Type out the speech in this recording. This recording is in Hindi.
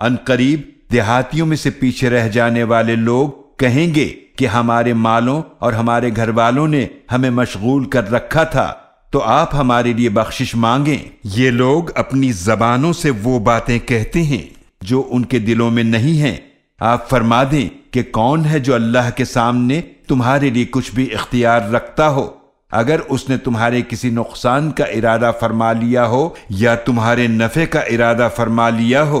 अनकरीब देहातियों में से पीछे रह जाने वाले लोग कहेंगे कि हमारे मालों और हमारे घर वालों ने हमें मशगूल कर रखा था तो आप हमारे लिए बख्शिश मांगे। ये लोग अपनी जबानों से वो बातें कहते हैं जो उनके दिलों में नहीं हैं। आप फरमा दें कि कौन है जो अल्लाह के सामने तुम्हारे लिए कुछ भी इख्तियार रखता हो। अगर उसने तुम्हारे किसी नुकसान का इरादा फरमा लिया हो या तुम्हारे नफे का इरादा फरमा लिया हो